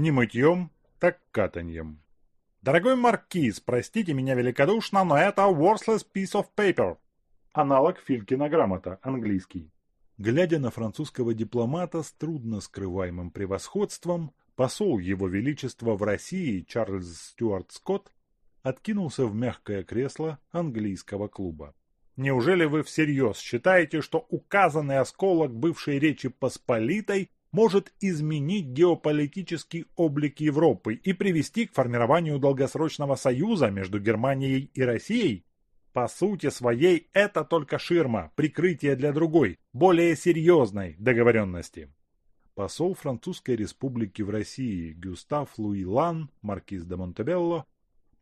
Не мытьем, так катаньем. Дорогой маркиз, простите меня великодушно, но это worthless piece of paper. Аналог Филькина грамота, английский. Глядя на французского дипломата с трудно скрываемым превосходством, посол Его Величества в России Чарльз Стюарт Скотт откинулся в мягкое кресло английского клуба. Неужели вы всерьез считаете, что указанный осколок бывшей Речи Посполитой может изменить геополитический облик Европы и привести к формированию долгосрочного союза между Германией и Россией? По сути своей это только ширма, прикрытие для другой, более серьезной договоренности. Посол Французской Республики в России Гюстав Луи Лан, маркиз де Монтебелло,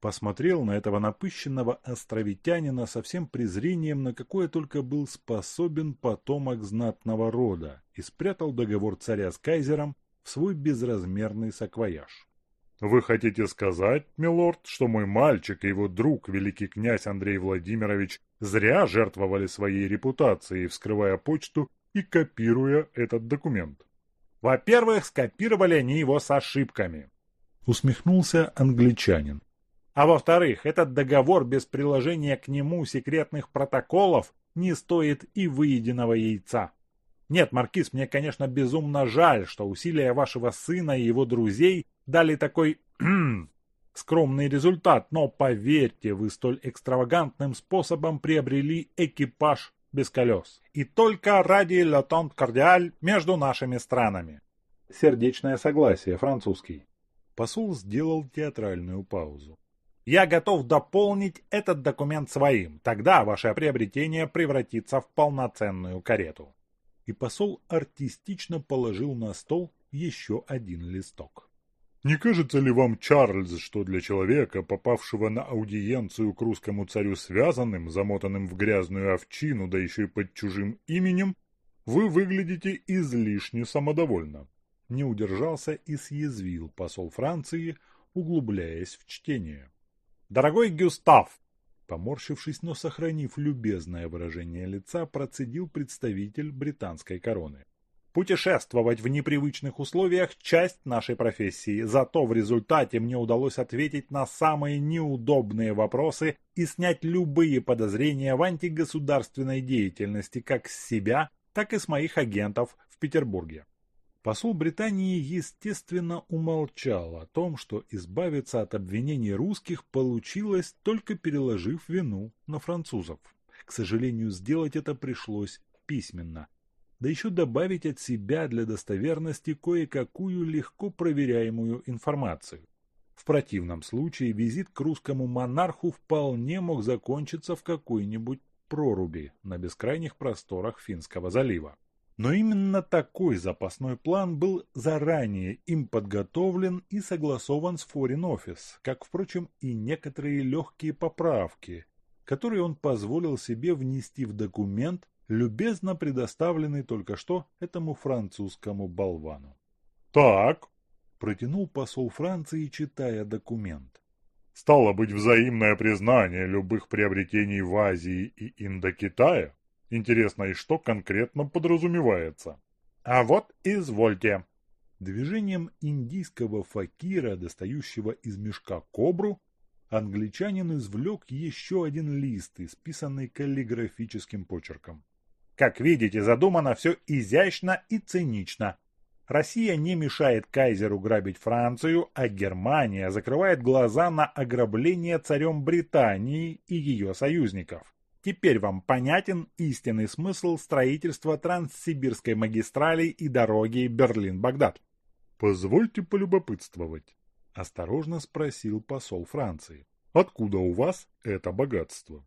посмотрел на этого напыщенного островитянина со всем презрением, на какое только был способен потомок знатного рода, и спрятал договор царя с кайзером в свой безразмерный саквояж. «Вы хотите сказать, милорд, что мой мальчик и его друг, великий князь Андрей Владимирович, зря жертвовали своей репутацией, вскрывая почту и копируя этот документ?» «Во-первых, скопировали они его с ошибками», — усмехнулся англичанин. А во-вторых, этот договор без приложения к нему секретных протоколов не стоит и выеденного яйца. Нет, Маркиз, мне, конечно, безумно жаль, что усилия вашего сына и его друзей дали такой скромный результат, но поверьте, вы столь экстравагантным способом приобрели экипаж без колес. И только ради латонт кардиаль между нашими странами. Сердечное согласие, французский. Посол сделал театральную паузу. Я готов дополнить этот документ своим. Тогда ваше приобретение превратится в полноценную карету. И посол артистично положил на стол еще один листок. Не кажется ли вам, Чарльз, что для человека, попавшего на аудиенцию к русскому царю связанным, замотанным в грязную овчину, да еще и под чужим именем, вы выглядите излишне самодовольно? Не удержался и съязвил посол Франции, углубляясь в чтение. «Дорогой Гюстав!» Поморщившись, но сохранив любезное выражение лица, процедил представитель британской короны. Путешествовать в непривычных условиях – часть нашей профессии, зато в результате мне удалось ответить на самые неудобные вопросы и снять любые подозрения в антигосударственной деятельности как с себя, так и с моих агентов в Петербурге. Посол Британии, естественно, умолчал о том, что избавиться от обвинений русских получилось, только переложив вину на французов. К сожалению, сделать это пришлось письменно. Да еще добавить от себя для достоверности кое-какую легко проверяемую информацию. В противном случае визит к русскому монарху вполне мог закончиться в какой-нибудь проруби на бескрайних просторах Финского залива. Но именно такой запасной план был заранее им подготовлен и согласован с Foreign Office, как, впрочем, и некоторые легкие поправки, которые он позволил себе внести в документ, любезно предоставленный только что этому французскому болвану. «Так», – протянул посол Франции, читая документ. «Стало быть взаимное признание любых приобретений в Азии и Индокитае?» Интересно, и что конкретно подразумевается? А вот извольте. Движением индийского факира, достающего из мешка кобру, англичанин извлек еще один лист, исписанный каллиграфическим почерком. Как видите, задумано все изящно и цинично. Россия не мешает кайзеру грабить Францию, а Германия закрывает глаза на ограбление царем Британии и ее союзников. Теперь вам понятен истинный смысл строительства Транссибирской магистрали и дороги Берлин-Багдад. «Позвольте полюбопытствовать», – осторожно спросил посол Франции. «Откуда у вас это богатство?»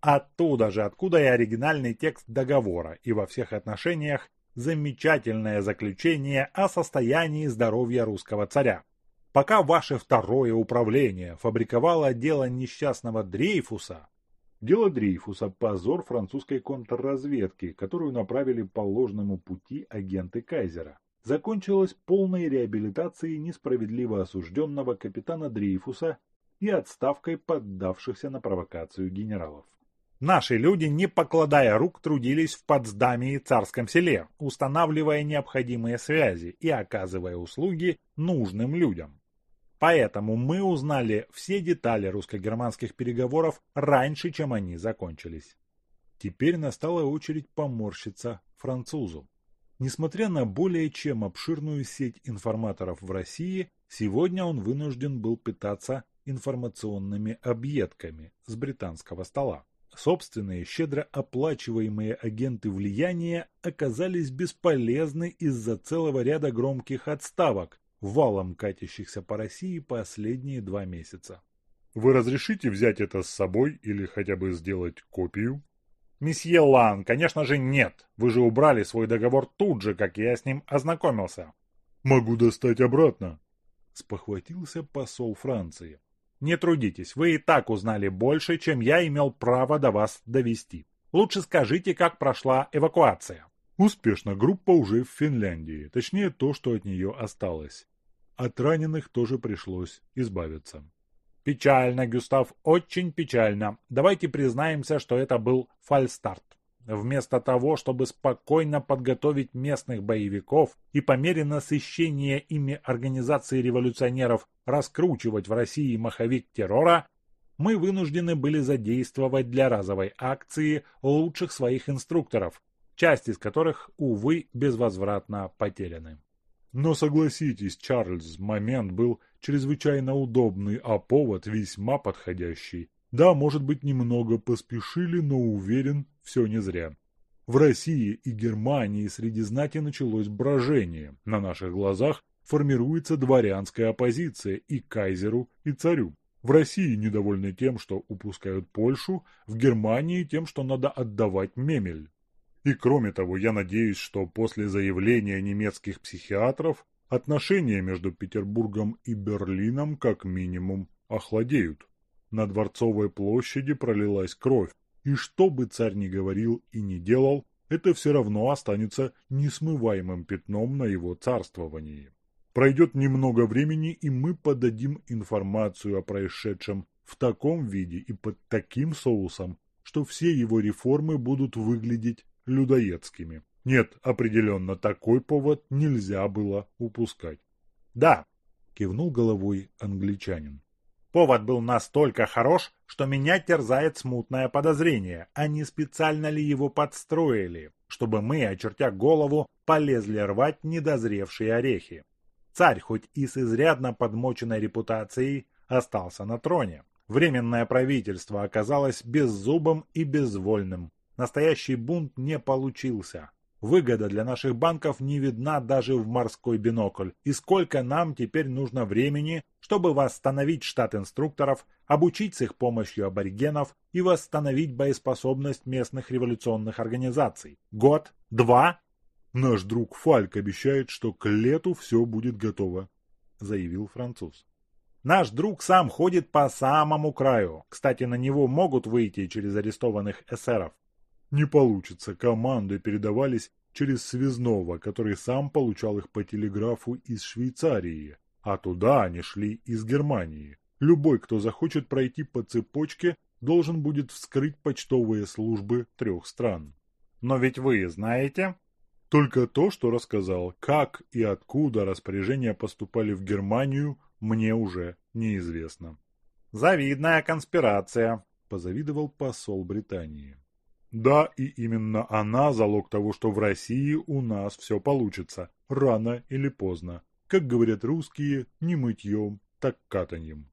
Оттуда же, откуда и оригинальный текст договора, и во всех отношениях замечательное заключение о состоянии здоровья русского царя. Пока ваше второе управление фабриковало дело несчастного Дрейфуса, Дело Дрейфуса – позор французской контрразведки, которую направили по ложному пути агенты Кайзера. Закончилось полной реабилитацией несправедливо осужденного капитана Дрейфуса и отставкой поддавшихся на провокацию генералов. Наши люди, не покладая рук, трудились в Потсдаме и Царском селе, устанавливая необходимые связи и оказывая услуги нужным людям. Поэтому мы узнали все детали русско-германских переговоров раньше, чем они закончились. Теперь настала очередь поморщиться французу. Несмотря на более чем обширную сеть информаторов в России, сегодня он вынужден был питаться информационными объедками с британского стола. Собственные щедро оплачиваемые агенты влияния оказались бесполезны из-за целого ряда громких отставок, валом катящихся по России последние два месяца. Вы разрешите взять это с собой или хотя бы сделать копию? Месье Лан, конечно же нет. Вы же убрали свой договор тут же, как я с ним ознакомился. Могу достать обратно. Спохватился посол Франции. Не трудитесь, вы и так узнали больше, чем я имел право до вас довести. Лучше скажите, как прошла эвакуация. Успешно, группа уже в Финляндии, точнее то, что от нее осталось. От раненых тоже пришлось избавиться. Печально, Гюстав, очень печально. Давайте признаемся, что это был фальстарт. Вместо того, чтобы спокойно подготовить местных боевиков и по мере насыщения ими организации революционеров раскручивать в России маховик террора, мы вынуждены были задействовать для разовой акции лучших своих инструкторов, часть из которых, увы, безвозвратно потеряны. Но согласитесь, Чарльз, момент был чрезвычайно удобный, а повод весьма подходящий. Да, может быть, немного поспешили, но уверен, все не зря. В России и Германии среди знати началось брожение. На наших глазах формируется дворянская оппозиция и кайзеру, и царю. В России недовольны тем, что упускают Польшу, в Германии тем, что надо отдавать Мемель. И кроме того, я надеюсь, что после заявления немецких психиатров отношения между Петербургом и Берлином как минимум охладеют. На Дворцовой площади пролилась кровь, и что бы царь ни говорил и ни делал, это все равно останется несмываемым пятном на его царствовании. Пройдет немного времени, и мы подадим информацию о происшедшем в таком виде и под таким соусом, что все его реформы будут выглядеть людоедскими. Нет, определенно такой повод нельзя было упускать. Да, кивнул головой англичанин. Повод был настолько хорош, что меня терзает смутное подозрение, а не специально ли его подстроили, чтобы мы, очертя голову, полезли рвать недозревшие орехи. Царь, хоть и с изрядно подмоченной репутацией, остался на троне. Временное правительство оказалось беззубым и безвольным, Настоящий бунт не получился. Выгода для наших банков не видна даже в морской бинокль. И сколько нам теперь нужно времени, чтобы восстановить штат инструкторов, обучить с их помощью аборигенов и восстановить боеспособность местных революционных организаций? Год? Два? Наш друг Фальк обещает, что к лету все будет готово, заявил француз. Наш друг сам ходит по самому краю. Кстати, на него могут выйти через арестованных эсеров. Не получится, команды передавались через связного, который сам получал их по телеграфу из Швейцарии, а туда они шли из Германии. Любой, кто захочет пройти по цепочке, должен будет вскрыть почтовые службы трех стран. Но ведь вы знаете... Только то, что рассказал, как и откуда распоряжения поступали в Германию, мне уже неизвестно. «Завидная конспирация», – позавидовал посол Британии. Да, и именно она залог того, что в России у нас все получится, рано или поздно. Как говорят русские, не мытьем, так катаньем.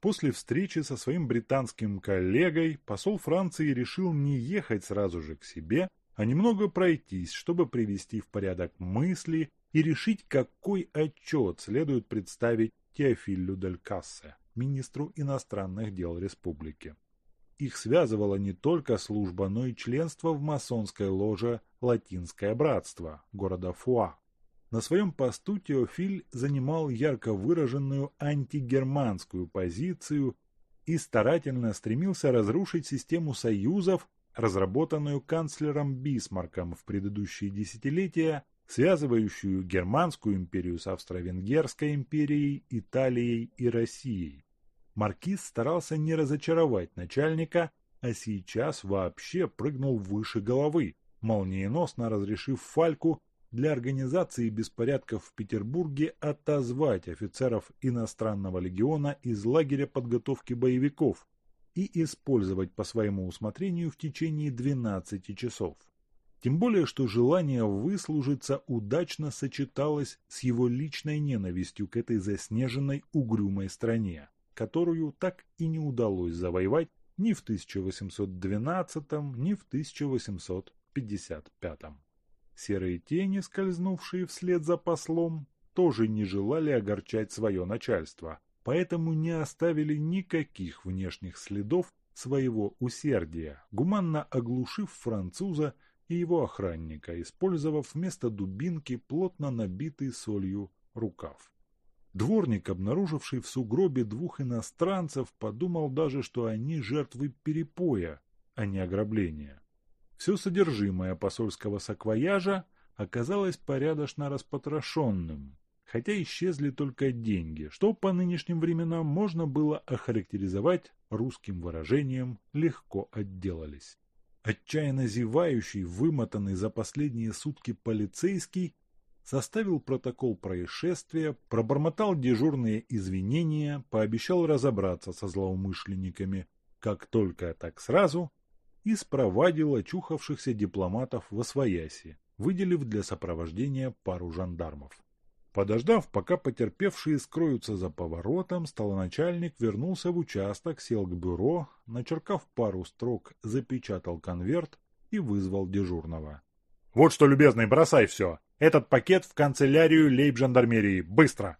После встречи со своим британским коллегой посол Франции решил не ехать сразу же к себе, а немного пройтись, чтобы привести в порядок мысли и решить, какой отчет следует представить Теофилю Дель Кассе, министру иностранных дел республики. Их связывала не только служба, но и членство в масонской ложе «Латинское братство» города Фуа. На своем посту Теофиль занимал ярко выраженную антигерманскую позицию и старательно стремился разрушить систему союзов, разработанную канцлером Бисмарком в предыдущие десятилетия, связывающую Германскую империю с Австро-Венгерской империей, Италией и Россией. Маркиз старался не разочаровать начальника, а сейчас вообще прыгнул выше головы, молниеносно разрешив Фальку для организации беспорядков в Петербурге отозвать офицеров иностранного легиона из лагеря подготовки боевиков и использовать по своему усмотрению в течение 12 часов. Тем более, что желание выслужиться удачно сочеталось с его личной ненавистью к этой заснеженной угрюмой стране, которую так и не удалось завоевать ни в 1812, ни в 1855. Серые тени, скользнувшие вслед за послом, тоже не желали огорчать свое начальство, поэтому не оставили никаких внешних следов своего усердия, гуманно оглушив француза и его охранника, использовав вместо дубинки плотно набитый солью рукав. Дворник, обнаруживший в сугробе двух иностранцев, подумал даже, что они жертвы перепоя, а не ограбления. Все содержимое посольского саквояжа оказалось порядочно распотрошенным, хотя исчезли только деньги, что по нынешним временам можно было охарактеризовать русским выражением «легко отделались». Отчаянно зевающий, вымотанный за последние сутки полицейский составил протокол происшествия, пробормотал дежурные извинения, пообещал разобраться со злоумышленниками, как только так сразу, и спровадил очухавшихся дипломатов в Освояси, выделив для сопровождения пару жандармов. Подождав, пока потерпевшие скроются за поворотом, столоначальник вернулся в участок, сел к бюро, начеркав пару строк, запечатал конверт и вызвал дежурного. «Вот что, любезный, бросай все! Этот пакет в канцелярию лейб-жандармерии! Быстро!»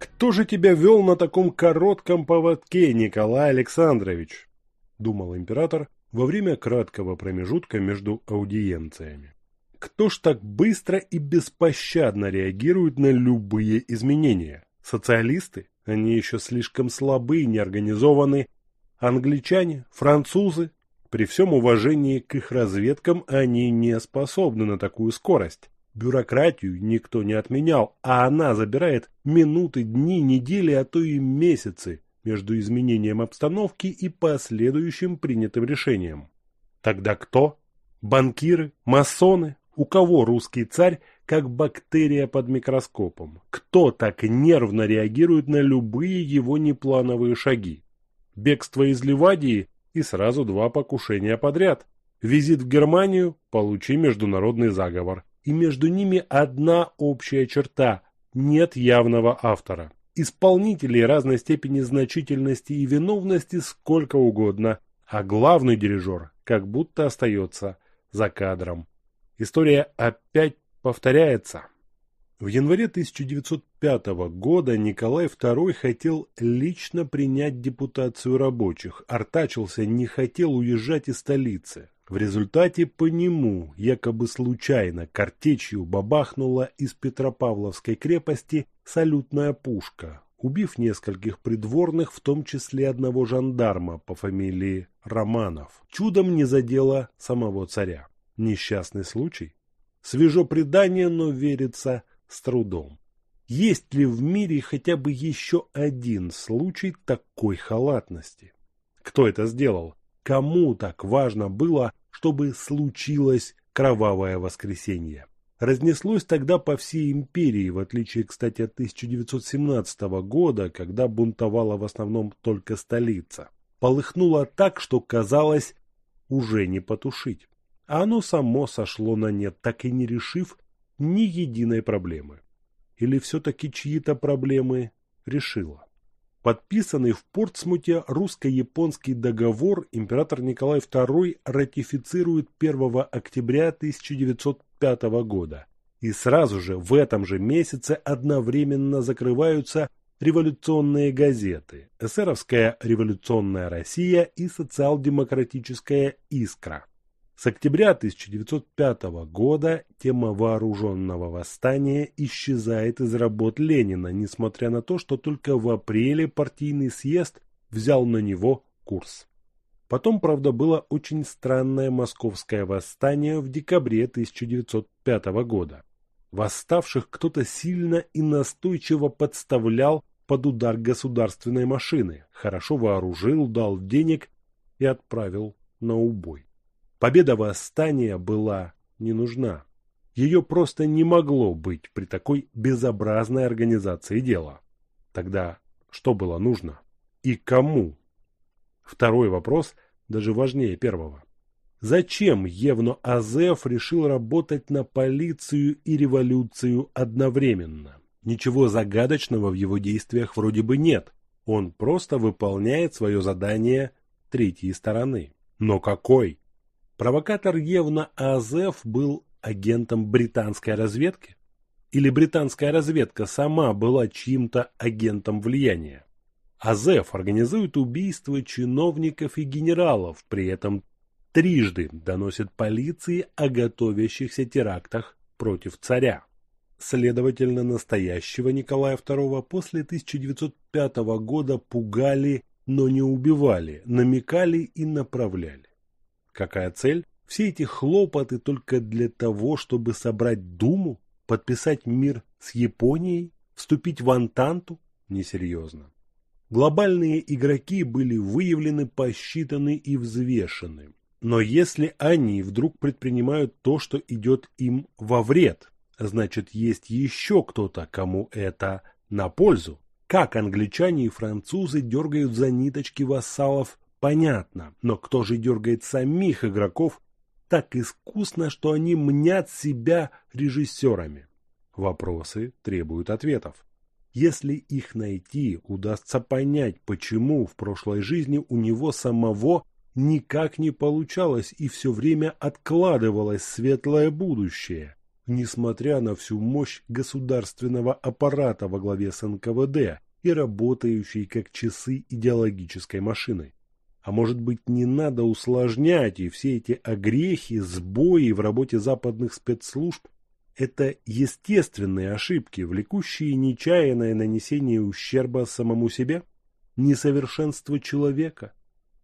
«Кто же тебя вел на таком коротком поводке, Николай Александрович?» – думал император во время краткого промежутка между аудиенциями. «Кто ж так быстро и беспощадно реагирует на любые изменения? Социалисты? Они еще слишком слабы и неорганизованы. Англичане? Французы? При всем уважении к их разведкам они не способны на такую скорость. Бюрократию никто не отменял, а она забирает минуты, дни, недели, а то и месяцы между изменением обстановки и последующим принятым решением. Тогда кто? Банкиры? Масоны? У кого русский царь как бактерия под микроскопом? Кто так нервно реагирует на любые его неплановые шаги? Бегство из Ливадии и сразу два покушения подряд. Визит в Германию – получи международный заговор и между ними одна общая черта – нет явного автора. Исполнителей разной степени значительности и виновности сколько угодно, а главный дирижер как будто остается за кадром. История опять повторяется. В январе 1905 года Николай II хотел лично принять депутацию рабочих, артачился, не хотел уезжать из столицы. В результате по нему, якобы случайно, картечью бабахнула из Петропавловской крепости салютная пушка, убив нескольких придворных, в том числе одного жандарма по фамилии Романов. Чудом не задела самого царя. Несчастный случай? Свежо предание, но верится с трудом. Есть ли в мире хотя бы еще один случай такой халатности? Кто это сделал? Кому так важно было чтобы случилось кровавое воскресенье. Разнеслось тогда по всей империи, в отличие, кстати, от 1917 года, когда бунтовала в основном только столица. Полыхнуло так, что казалось уже не потушить. А оно само сошло на нет, так и не решив ни единой проблемы. Или все-таки чьи-то проблемы решило. Подписанный в Портсмуте русско-японский договор император Николай II ратифицирует 1 октября 1905 года. И сразу же в этом же месяце одновременно закрываются революционные газеты «Эсеровская революционная Россия» и «Социал-демократическая Искра». С октября 1905 года тема вооруженного восстания исчезает из работ Ленина, несмотря на то, что только в апреле партийный съезд взял на него курс. Потом, правда, было очень странное московское восстание в декабре 1905 года. Восставших кто-то сильно и настойчиво подставлял под удар государственной машины, хорошо вооружил, дал денег и отправил на убой. Победа восстания была не нужна. Ее просто не могло быть при такой безобразной организации дела. Тогда что было нужно? И кому? Второй вопрос даже важнее первого. Зачем Евно Азеф решил работать на полицию и революцию одновременно? Ничего загадочного в его действиях вроде бы нет. Он просто выполняет свое задание третьей стороны. Но какой? Провокатор Евна Азеф был агентом британской разведки? Или британская разведка сама была чьим-то агентом влияния? Азеф организует убийство чиновников и генералов, при этом трижды доносит полиции о готовящихся терактах против царя. Следовательно, настоящего Николая II после 1905 года пугали, но не убивали, намекали и направляли. Какая цель? Все эти хлопоты только для того, чтобы собрать Думу, подписать мир с Японией, вступить в Антанту? Несерьезно. Глобальные игроки были выявлены, посчитаны и взвешены. Но если они вдруг предпринимают то, что идет им во вред, значит есть еще кто-то, кому это на пользу. Как англичане и французы дергают за ниточки вассалов, понятно, но кто же дергает самих игроков так искусно, что они мнят себя режиссерами? Вопросы требуют ответов. Если их найти, удастся понять, почему в прошлой жизни у него самого никак не получалось и все время откладывалось светлое будущее, несмотря на всю мощь государственного аппарата во главе с НКВД и работающей как часы идеологической машиной. А может быть не надо усложнять и все эти огрехи, сбои в работе западных спецслужб – это естественные ошибки, влекущие нечаянное нанесение ущерба самому себе? Несовершенство человека?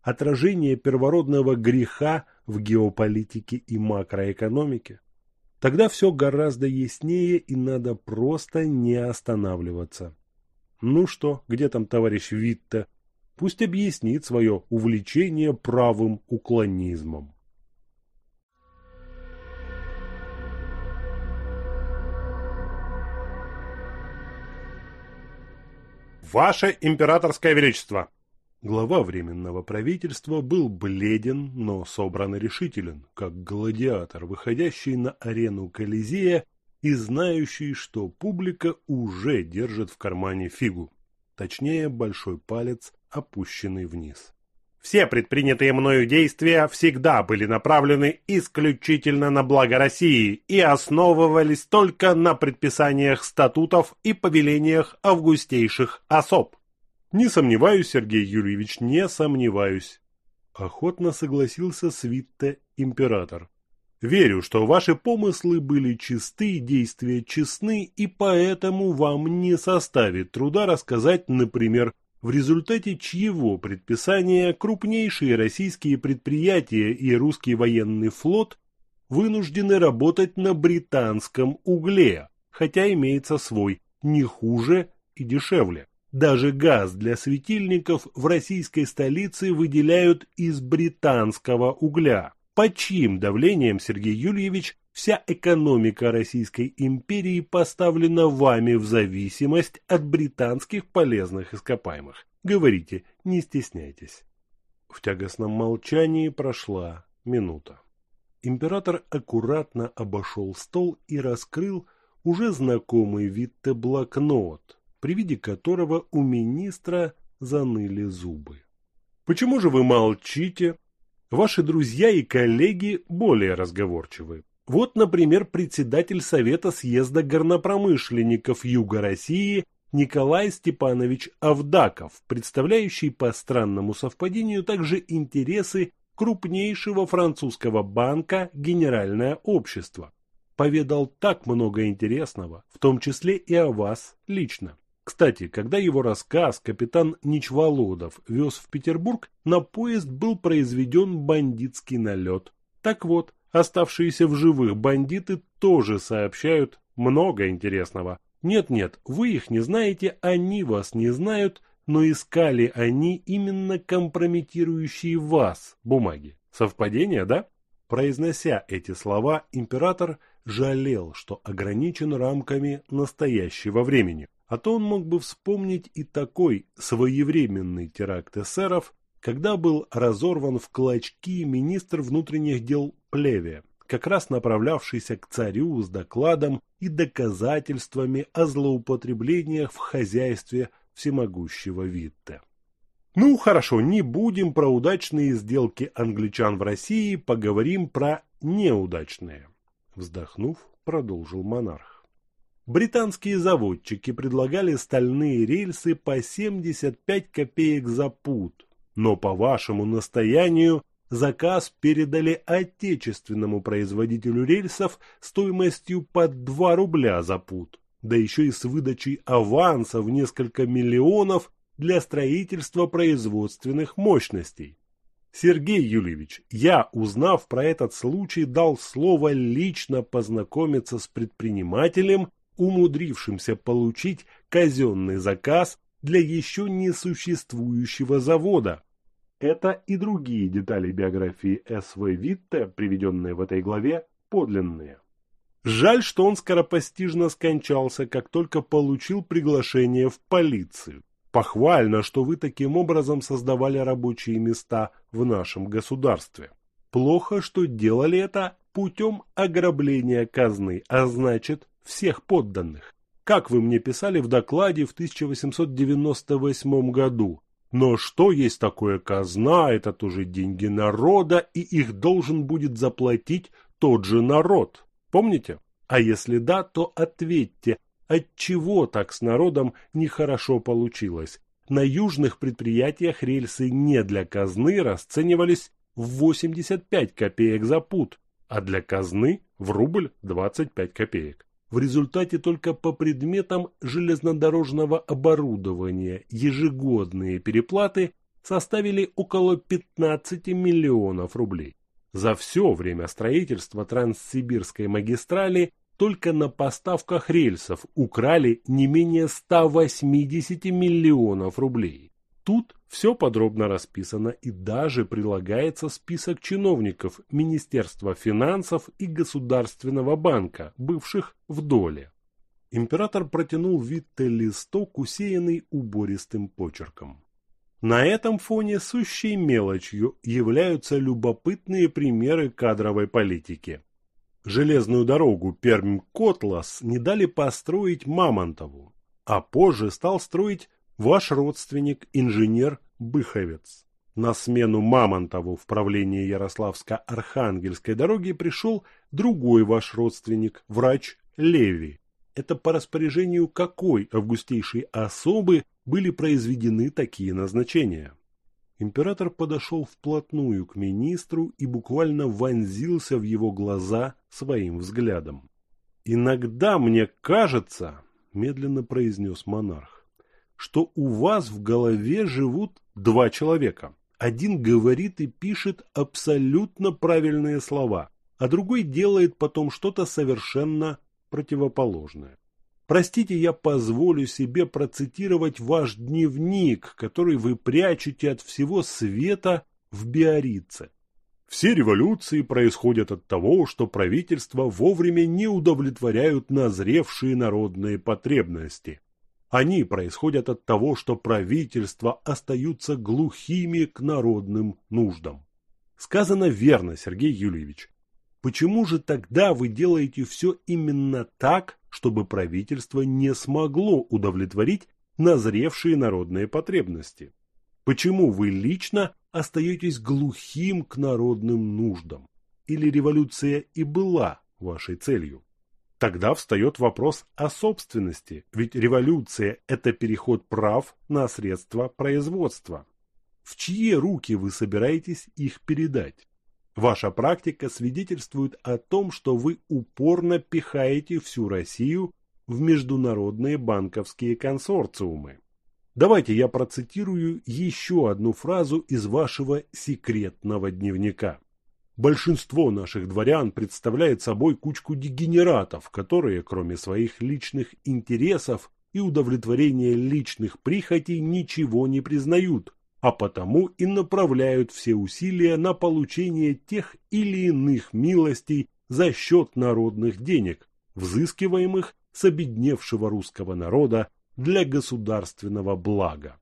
отражение первородного греха в геополитике и макроэкономике. Тогда все гораздо яснее и надо просто не останавливаться. Ну что, где там товарищ Витте? Пусть объяснит свое увлечение правым уклонизмом. Ваше императорское величество, Глава Временного правительства был бледен, но собран и решителен, как гладиатор, выходящий на арену Колизея и знающий, что публика уже держит в кармане фигу, точнее большой палец, опущенный вниз. Все предпринятые мною действия всегда были направлены исключительно на благо России и основывались только на предписаниях статутов и повелениях августейших особ. Не сомневаюсь, Сергей Юрьевич, не сомневаюсь. Охотно согласился Свитте император. Верю, что ваши помыслы были чисты, действия честны, и поэтому вам не составит труда рассказать, например, в результате чьего предписания крупнейшие российские предприятия и русский военный флот вынуждены работать на британском угле, хотя имеется свой, не хуже и дешевле. Даже газ для светильников в российской столице выделяют из британского угля. Под чьим давлением, Сергей Юльевич, вся экономика Российской империи поставлена вами в зависимость от британских полезных ископаемых? Говорите, не стесняйтесь. В тягостном молчании прошла минута. Император аккуратно обошел стол и раскрыл уже знакомый Витте блокнот, при виде которого у министра заныли зубы. Почему же вы молчите? Ваши друзья и коллеги более разговорчивы. Вот, например, председатель Совета съезда горнопромышленников Юга России Николай Степанович Авдаков, представляющий по странному совпадению также интересы крупнейшего французского банка «Генеральное общество». Поведал так много интересного, в том числе и о вас лично. Кстати, когда его рассказ капитан Ничволодов вез в Петербург, на поезд был произведен бандитский налет. Так вот, оставшиеся в живых бандиты тоже сообщают Много интересного. Нет-нет, вы их не знаете, они вас не знают, но искали они именно компрометирующие вас бумаги. Совпадение, да? Произнося эти слова, император жалел, что ограничен рамками настоящего времени. А то он мог бы вспомнить и такой своевременный теракт эсеров, когда был разорван в клочки министр внутренних дел Плеве, как раз направлявшийся к царю с докладом и доказательствами о злоупотреблениях в хозяйстве всемогущего Витте. Ну, хорошо, не будем про удачные сделки англичан в России, поговорим про неудачные. Вздохнув, продолжил монарх. Британские заводчики предлагали стальные рельсы по 75 копеек за пуд, но по вашему настоянию заказ передали отечественному производителю рельсов стоимостью под 2 рубля за пуд, да еще и с выдачей аванса в несколько миллионов для строительства производственных мощностей. Сергей Юльевич, я, узнав про этот случай, дал слово лично познакомиться с предпринимателем, умудрившимся получить казенный заказ для еще не существующего завода. Это и другие детали биографии С.В. Витте, приведенные в этой главе, подлинные. Жаль, что он скоропостижно скончался, как только получил приглашение в полицию. Похвально, что вы таким образом создавали рабочие места в нашем государстве. Плохо, что делали это путем ограбления казны, а значит всех подданных. Как вы мне писали в докладе в 1898 году. Но что есть такое казна, это тоже деньги народа, и их должен будет заплатить тот же народ. Помните? А если да, то ответьте, Отчего так с народом нехорошо получилось? На южных предприятиях рельсы не для казны расценивались в 85 копеек за пут, а для казны в рубль 25 копеек. В результате только по предметам железнодорожного оборудования ежегодные переплаты составили около 15 миллионов рублей. За все время строительства Транссибирской магистрали только на поставках рельсов украли не менее 180 миллионов рублей. Тут все подробно расписано и даже прилагается список чиновников Министерства финансов и Государственного банка, бывших в доле. Император протянул Витте листок, усеянный убористым почерком. На этом фоне сущей мелочью являются любопытные примеры кадровой политики. Железную дорогу Пермь-Котлас не дали построить Мамонтову, а позже стал строить ваш родственник, инженер Быховец. На смену Мамонтову в правлении Ярославско-Архангельской дороги пришел другой ваш родственник, врач Леви. Это по распоряжению какой августейшей особы были произведены такие назначения? Император подошел вплотную к министру и буквально вонзился в его глаза своим взглядом. «Иногда мне кажется, — медленно произнес монарх, — что у вас в голове живут два человека. Один говорит и пишет абсолютно правильные слова, а другой делает потом что-то совершенно противоположное. Простите, я позволю себе процитировать ваш дневник, который вы прячете от всего света в Биорице. Все революции происходят от того, что правительства вовремя не удовлетворяют назревшие народные потребности. Они происходят от того, что правительства остаются глухими к народным нуждам. Сказано верно, Сергей Юльевич. Почему же тогда вы делаете все именно так, чтобы правительство не смогло удовлетворить назревшие народные потребности? Почему вы лично остаетесь глухим к народным нуждам? Или революция и была вашей целью? Тогда встает вопрос о собственности, ведь революция – это переход прав на средства производства. В чьи руки вы собираетесь их передать? Ваша практика свидетельствует о том, что вы упорно пихаете всю Россию в международные банковские консорциумы. Давайте я процитирую еще одну фразу из вашего секретного дневника. Большинство наших дворян представляет собой кучку дегенератов, которые, кроме своих личных интересов и удовлетворения личных прихотей, ничего не признают, а потому и направляют все усилия на получение тех или иных милостей за счет народных денег, взыскиваемых с обедневшего русского народа для государственного блага.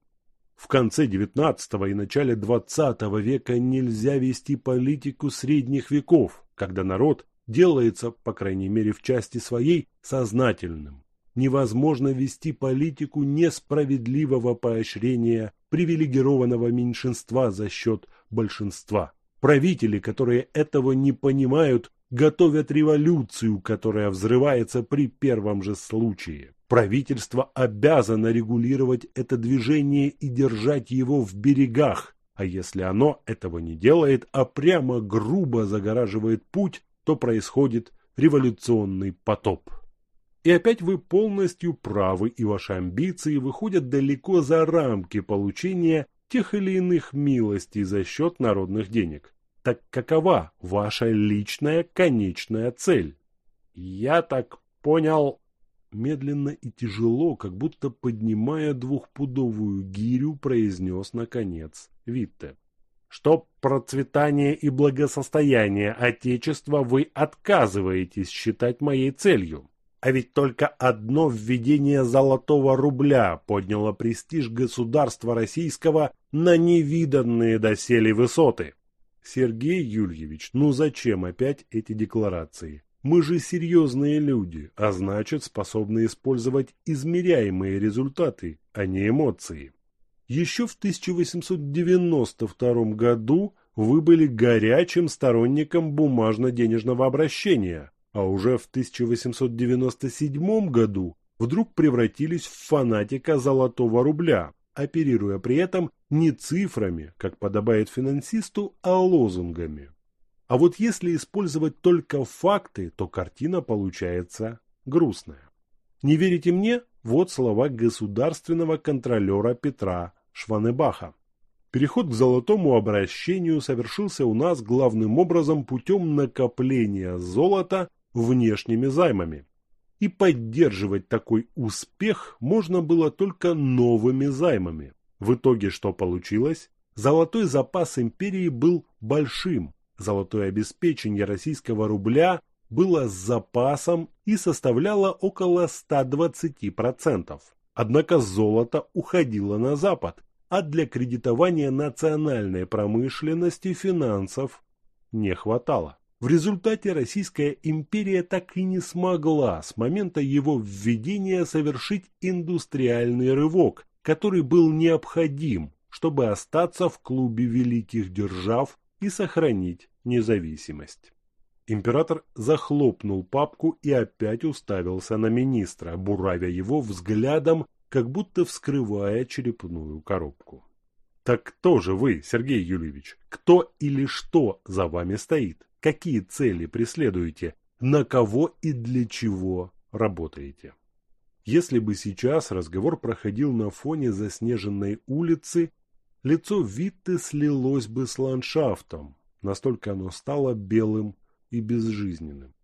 В конце XIX и начале XX века нельзя вести политику средних веков, когда народ делается, по крайней мере в части своей, сознательным. Невозможно вести политику несправедливого поощрения привилегированного меньшинства за счет большинства. Правители, которые этого не понимают, готовят революцию, которая взрывается при первом же случае. Правительство обязано регулировать это движение и держать его в берегах, а если оно этого не делает, а прямо грубо загораживает путь, то происходит революционный потоп. И опять вы полностью правы, и ваши амбиции выходят далеко за рамки получения тех или иных милостей за счет народных денег. Так какова ваша личная конечная цель? Я так понял, медленно и тяжело, как будто поднимая двухпудовую гирю, произнес наконец Витте. Что процветание и благосостояние Отечества вы отказываетесь считать моей целью. А ведь только одно введение золотого рубля подняло престиж государства российского на невиданные доселе высоты. Сергей Юльевич, ну зачем опять эти декларации? Мы же серьезные люди, а значит способны использовать измеряемые результаты, а не эмоции. Еще в 1892 году вы были горячим сторонником бумажно-денежного обращения, а уже в 1897 году вдруг превратились в фанатика золотого рубля, оперируя при этом не цифрами, как подобает финансисту, а лозунгами. А вот если использовать только факты, то картина получается грустная. Не верите мне? Вот слова государственного контролера Петра Шванебаха. Переход к золотому обращению совершился у нас главным образом путем накопления золота внешними займами. И поддерживать такой успех можно было только новыми займами. В итоге что получилось? Золотой запас империи был большим. Золотое обеспечение российского рубля было с запасом и составляло около 120%. Однако золото уходило на Запад, а для кредитования национальной промышленности финансов не хватало. В результате Российская империя так и не смогла с момента его введения совершить индустриальный рывок, который был необходим, чтобы остаться в клубе великих держав и сохранить независимость. Император захлопнул папку и опять уставился на министра, буравя его взглядом, как будто вскрывая черепную коробку. Так кто же вы, Сергей Юльевич? Кто или что за вами стоит? какие цели преследуете, на кого и для чего работаете. Если бы сейчас разговор проходил на фоне заснеженной улицы, лицо Витты слилось бы с ландшафтом, настолько оно стало белым и безжизненным.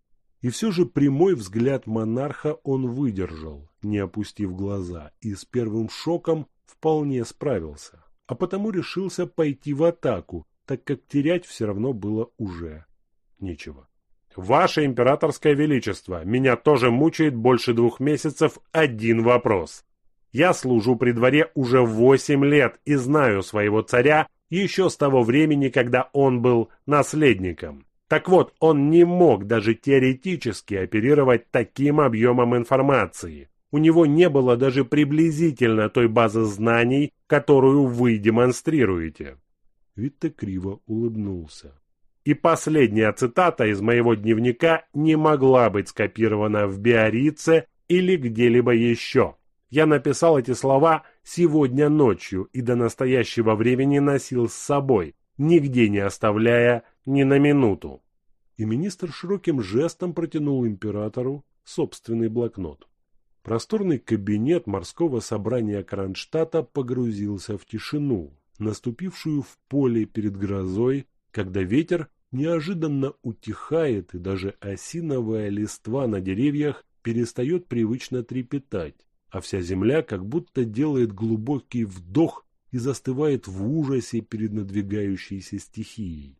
И все же прямой взгляд монарха он выдержал, не опустив глаза, и с первым шоком вполне справился, а потому решился пойти в атаку, так как терять все равно было уже нечего. Ваше императорское величество, меня тоже мучает больше двух месяцев один вопрос. Я служу при дворе уже восемь лет и знаю своего царя еще с того времени, когда он был наследником. Так вот, он не мог даже теоретически оперировать таким объемом информации. У него не было даже приблизительно той базы знаний, которую вы демонстрируете. Витте криво улыбнулся. И последняя цитата из моего дневника не могла быть скопирована в Биорице или где-либо еще. Я написал эти слова сегодня ночью и до настоящего времени носил с собой, нигде не оставляя ни на минуту. И министр широким жестом протянул императору собственный блокнот. Просторный кабинет морского собрания Кронштадта погрузился в тишину, наступившую в поле перед грозой, когда ветер неожиданно утихает, и даже осиновая листва на деревьях перестает привычно трепетать, а вся земля как будто делает глубокий вдох и застывает в ужасе перед надвигающейся стихией.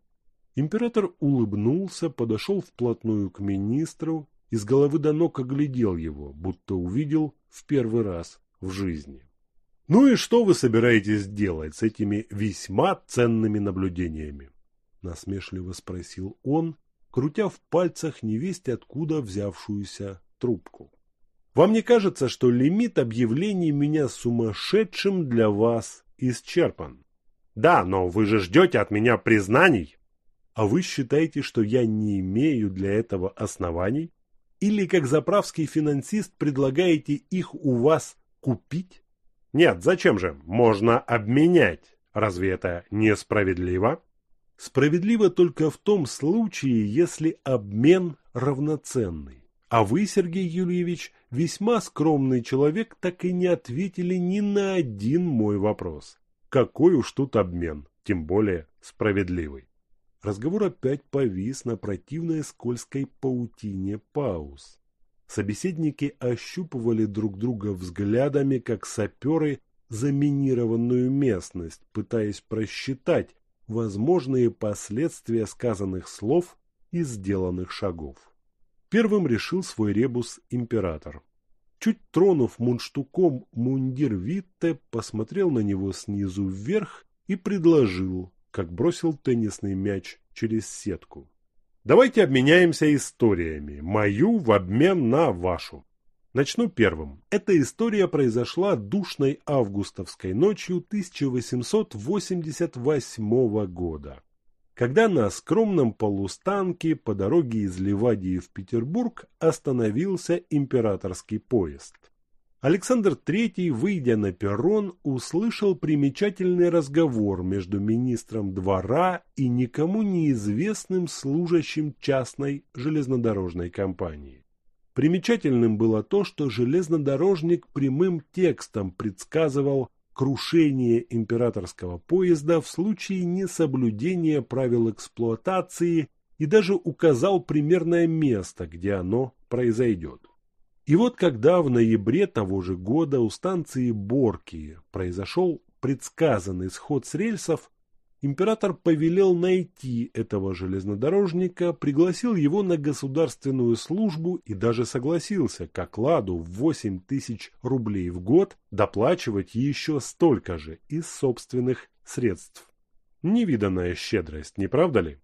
Император улыбнулся, подошел вплотную к министру и с головы до ног оглядел его, будто увидел в первый раз в жизни. «Ну и что вы собираетесь делать с этими весьма ценными наблюдениями?» Насмешливо спросил он, крутя в пальцах невесть откуда взявшуюся трубку. «Вам не кажется, что лимит объявлений меня сумасшедшим для вас исчерпан?» «Да, но вы же ждете от меня признаний!» «А вы считаете, что я не имею для этого оснований? Или, как заправский финансист, предлагаете их у вас купить?» Нет, зачем же? Можно обменять. Разве это несправедливо? Справедливо только в том случае, если обмен равноценный. А вы, Сергей Юльевич, весьма скромный человек, так и не ответили ни на один мой вопрос. Какой уж тут обмен, тем более справедливый. Разговор опять повис на противной скользкой паутине пауз. Собеседники ощупывали друг друга взглядами, как саперы, заминированную местность, пытаясь просчитать возможные последствия сказанных слов и сделанных шагов. Первым решил свой ребус император. Чуть тронув мундштуком мундир Витте, посмотрел на него снизу вверх и предложил, как бросил теннисный мяч через сетку. Давайте обменяемся историями, мою в обмен на вашу. Начну первым. Эта история произошла душной августовской ночью 1888 года, когда на скромном полустанке по дороге из Ливадии в Петербург остановился императорский поезд. Александр III, выйдя на перрон, услышал примечательный разговор между министром двора и никому неизвестным служащим частной железнодорожной компании. Примечательным было то, что железнодорожник прямым текстом предсказывал крушение императорского поезда в случае несоблюдения правил эксплуатации и даже указал примерное место, где оно произойдет. И вот когда в ноябре того же года у станции Борки произошел предсказанный сход с рельсов, император повелел найти этого железнодорожника, пригласил его на государственную службу и даже согласился к окладу в 8 тысяч рублей в год доплачивать еще столько же из собственных средств. Невиданная щедрость, не правда ли?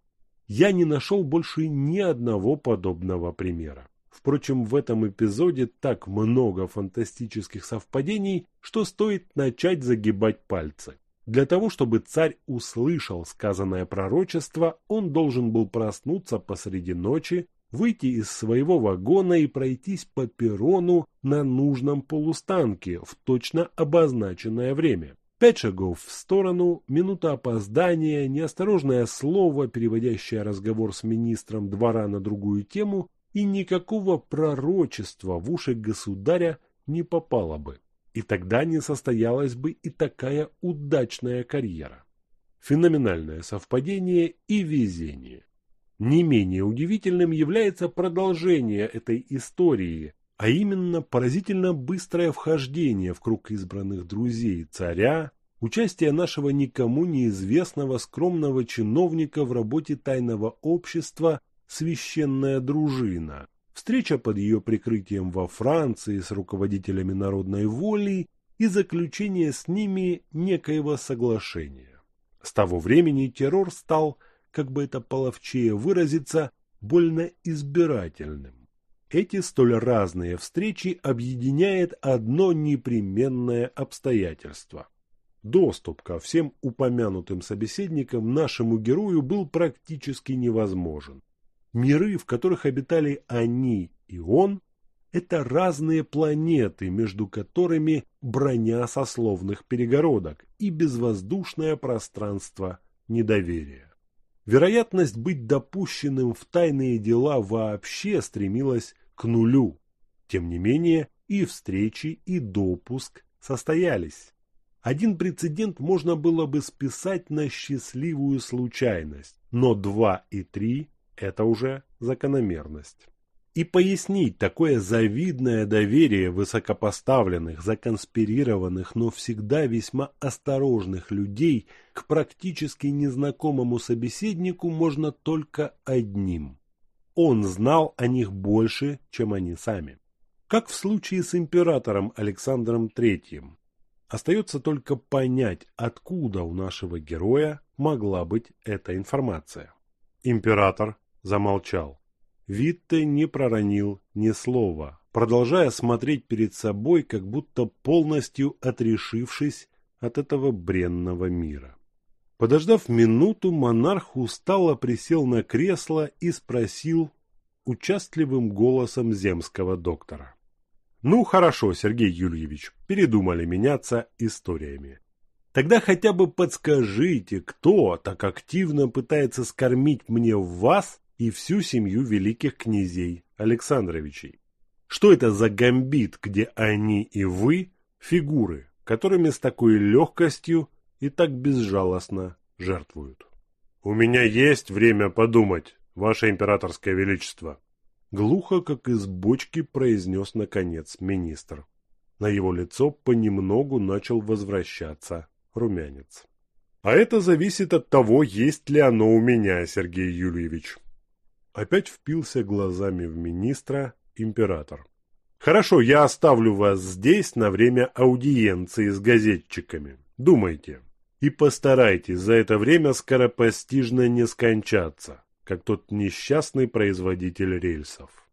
Я не нашел больше ни одного подобного примера. Впрочем, в этом эпизоде так много фантастических совпадений, что стоит начать загибать пальцы. Для того, чтобы царь услышал сказанное пророчество, он должен был проснуться посреди ночи, выйти из своего вагона и пройтись по перрону на нужном полустанке в точно обозначенное время. Пять шагов в сторону, минута опоздания, неосторожное слово, переводящее разговор с министром двора на другую тему, и никакого пророчества в уши государя не попало бы. И тогда не состоялась бы и такая удачная карьера. Феноменальное совпадение и везение. Не менее удивительным является продолжение этой истории, а именно поразительно быстрое вхождение в круг избранных друзей царя, участие нашего никому неизвестного скромного чиновника в работе тайного общества священная дружина, встреча под ее прикрытием во Франции с руководителями народной воли и заключение с ними некоего соглашения. С того времени террор стал, как бы это половчее выразиться, больно избирательным. Эти столь разные встречи объединяет одно непременное обстоятельство. Доступ ко всем упомянутым собеседникам нашему герою был практически невозможен. Миры, в которых обитали они и он, это разные планеты, между которыми броня сословных перегородок и безвоздушное пространство недоверия. Вероятность быть допущенным в тайные дела вообще стремилась к нулю. Тем не менее, и встречи, и допуск состоялись. Один прецедент можно было бы списать на счастливую случайность, но два и три – это уже закономерность. И пояснить такое завидное доверие высокопоставленных, законспирированных, но всегда весьма осторожных людей к практически незнакомому собеседнику можно только одним. Он знал о них больше, чем они сами. Как в случае с императором Александром III. Остается только понять, откуда у нашего героя могла быть эта информация. Император замолчал. Витте не проронил ни слова, продолжая смотреть перед собой, как будто полностью отрешившись от этого бренного мира. Подождав минуту, монарх устало присел на кресло и спросил участливым голосом земского доктора. «Ну, хорошо, Сергей Юльевич, передумали меняться историями. Тогда хотя бы подскажите, кто так активно пытается скормить мне вас и всю семью великих князей Александровичей. Что это за гамбит, где они и вы – фигуры, которыми с такой легкостью и так безжалостно жертвуют? «У меня есть время подумать, ваше императорское величество», глухо, как из бочки, произнес наконец министр. На его лицо понемногу начал возвращаться румянец. А это зависит от того, есть ли оно у меня, Сергей Юльевич. Опять впился глазами в министра император. Хорошо, я оставлю вас здесь на время аудиенции с газетчиками. Думайте. И постарайтесь за это время скоропостижно не скончаться, как тот несчастный производитель рельсов.